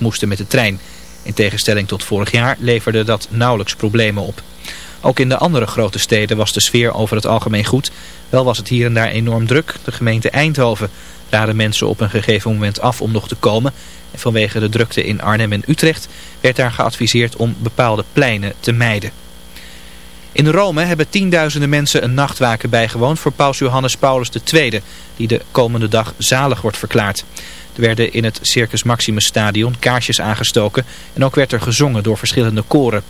moesten met de trein. In tegenstelling tot vorig jaar leverde dat nauwelijks problemen op. Ook in de andere grote steden was de sfeer over het algemeen goed. Wel was het hier en daar enorm druk. De gemeente Eindhoven raadde mensen op een gegeven moment af om nog te komen. En vanwege de drukte in Arnhem en Utrecht werd daar geadviseerd om bepaalde pleinen te mijden. In Rome hebben tienduizenden mensen een nachtwaken bijgewoond voor paus Johannes Paulus II, die de komende dag zalig wordt verklaard. Er werden in het Circus Maximus Stadion kaarsjes aangestoken en ook werd er gezongen door verschillende koren.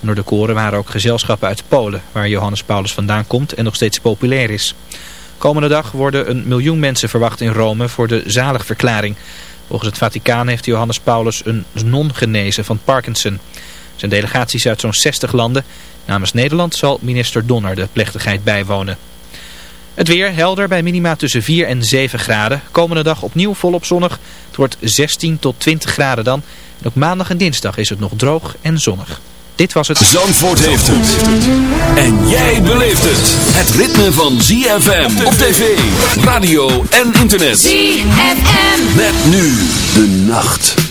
Onder de koren waren ook gezelschappen uit Polen, waar Johannes Paulus vandaan komt en nog steeds populair is. Komende dag worden een miljoen mensen verwacht in Rome voor de zaligverklaring. Volgens het Vaticaan heeft Johannes Paulus een non genezen van Parkinson. Zijn delegaties uit zo'n 60 landen. Namens Nederland zal minister Donner de plechtigheid bijwonen. Het weer helder bij minima tussen 4 en 7 graden. Komende dag opnieuw volop zonnig. Het wordt 16 tot 20 graden dan. En ook maandag en dinsdag is het nog droog en zonnig. Dit was het... Zandvoort heeft het. En jij beleeft het. Het ritme van ZFM op tv, radio en internet. ZFM. Met nu de nacht.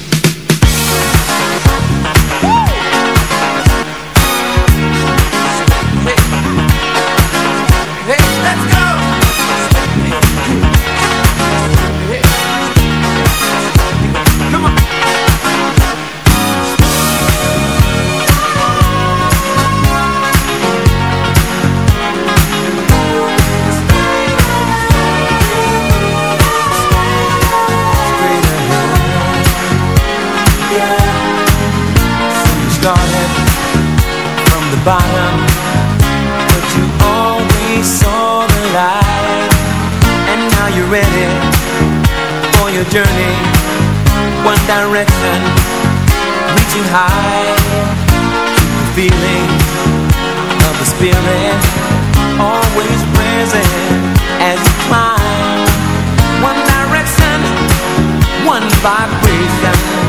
Your journey. One direction Reaching high. Feeling Of the spirit Always present As you climb. One direction One vibration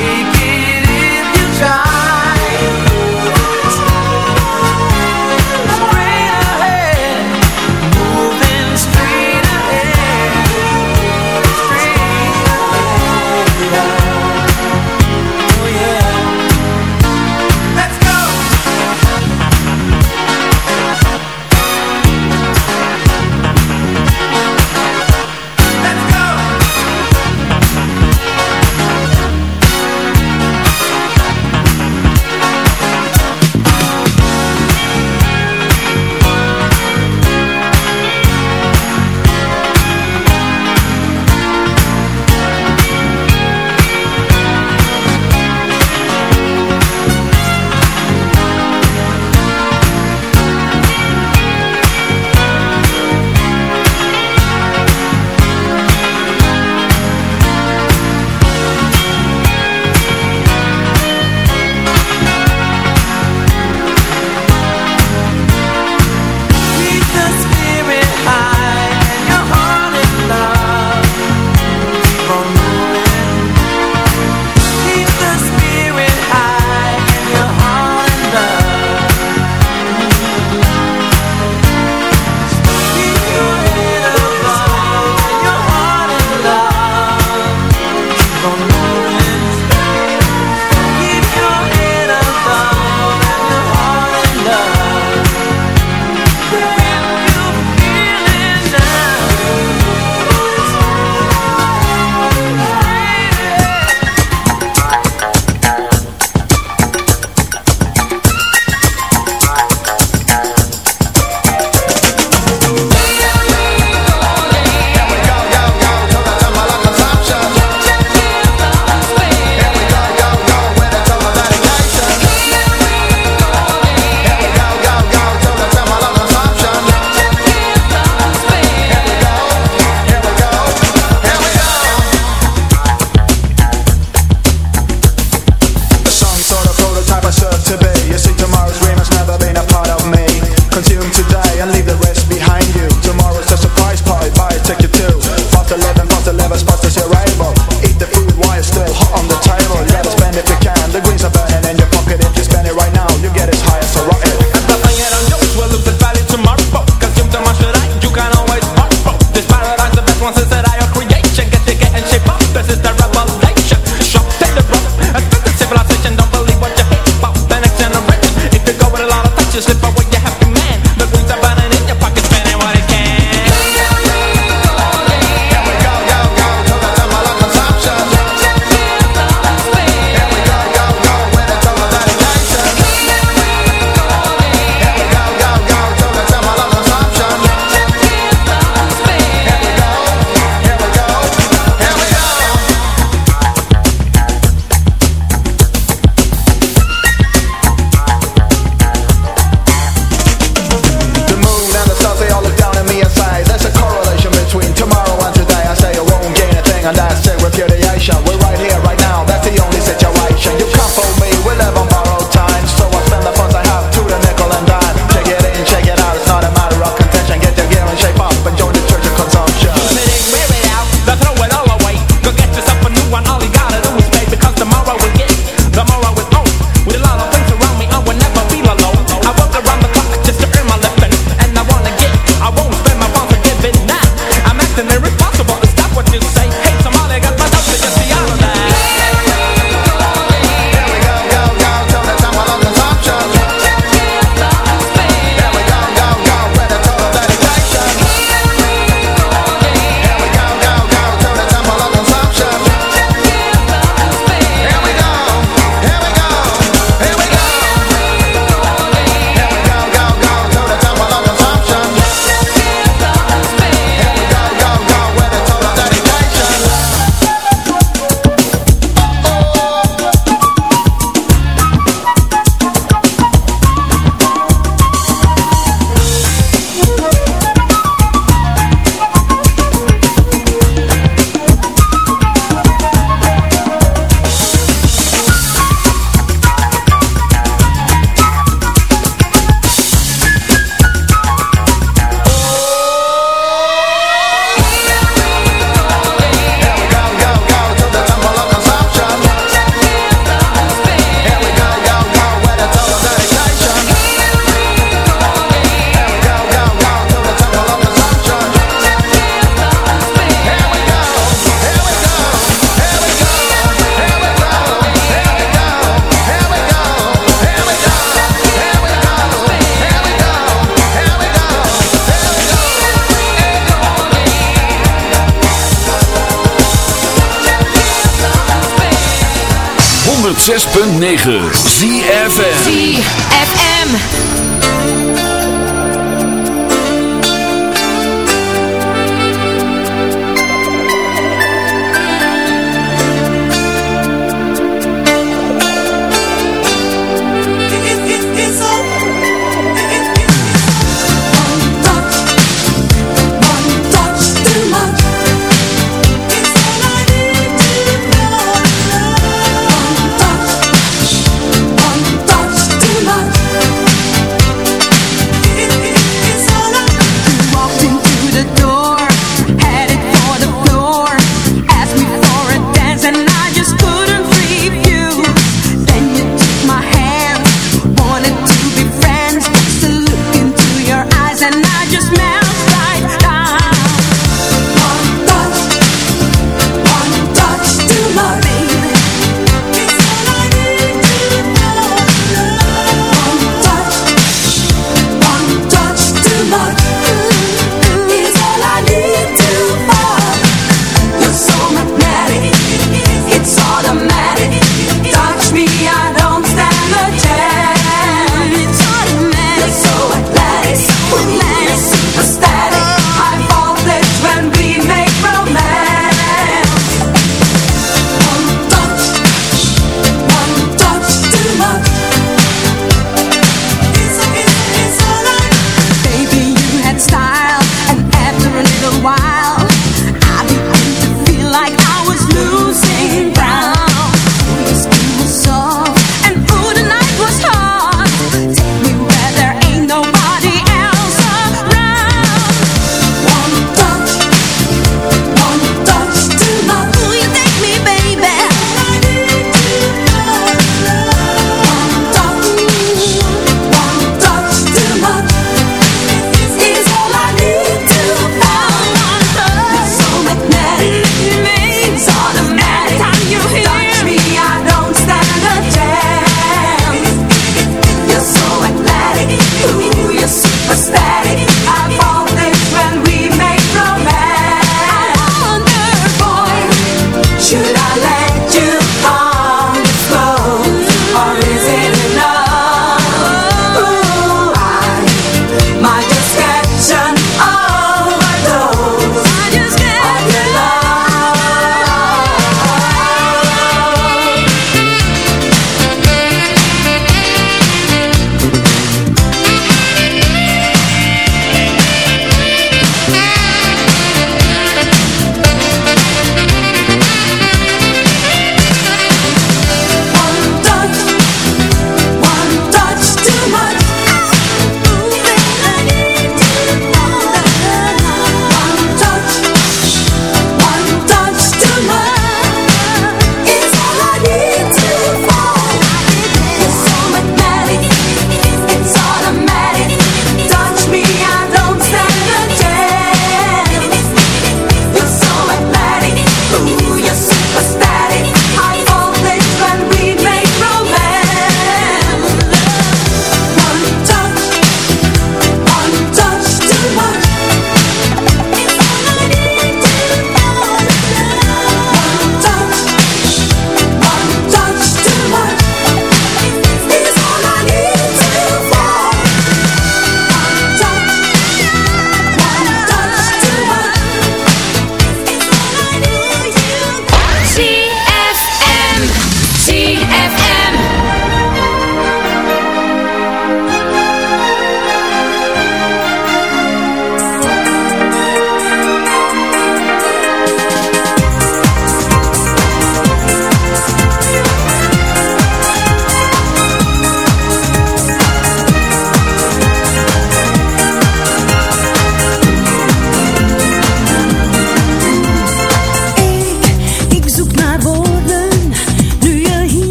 106.9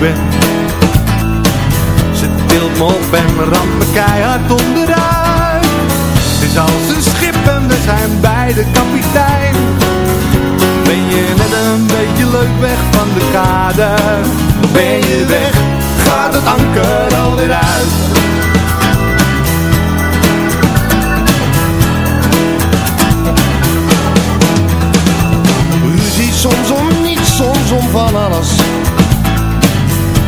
Ben Ze tilt me op en ramt me keihard onderuit. Het is als een schip en we zijn beide kapitein. Ben je net een beetje leuk weg van de kade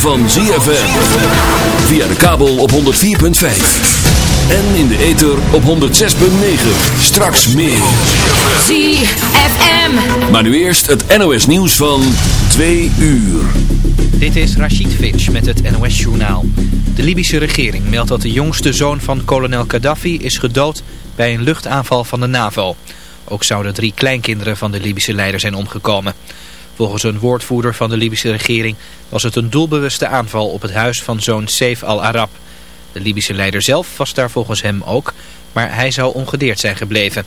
van ZFM. Via de kabel op 104.5. En in de ether op 106.9. Straks meer. ZFM. Maar nu eerst het NOS nieuws van 2 uur. Dit is Rashid Finch met het NOS-journaal. De Libische regering meldt dat de jongste zoon van kolonel Gaddafi is gedood bij een luchtaanval van de NAVO. Ook zouden drie kleinkinderen van de Libische leider zijn omgekomen. Volgens een woordvoerder van de Libische regering was het een doelbewuste aanval op het huis van zoon Saif al-Arab. De Libische leider zelf was daar volgens hem ook, maar hij zou ongedeerd zijn gebleven.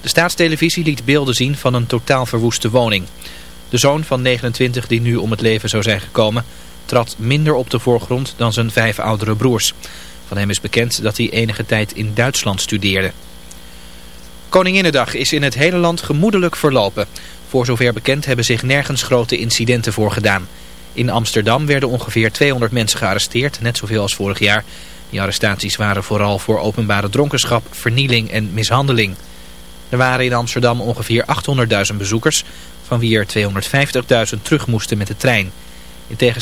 De staatstelevisie liet beelden zien van een totaal verwoeste woning. De zoon van 29 die nu om het leven zou zijn gekomen trad minder op de voorgrond dan zijn vijf oudere broers. Van hem is bekend dat hij enige tijd in Duitsland studeerde. Koninginnedag is in het hele land gemoedelijk verlopen. Voor zover bekend hebben zich nergens grote incidenten voorgedaan. In Amsterdam werden ongeveer 200 mensen gearresteerd, net zoveel als vorig jaar. Die arrestaties waren vooral voor openbare dronkenschap, vernieling en mishandeling. Er waren in Amsterdam ongeveer 800.000 bezoekers, van wie er 250.000 terug moesten met de trein. In tegenstelling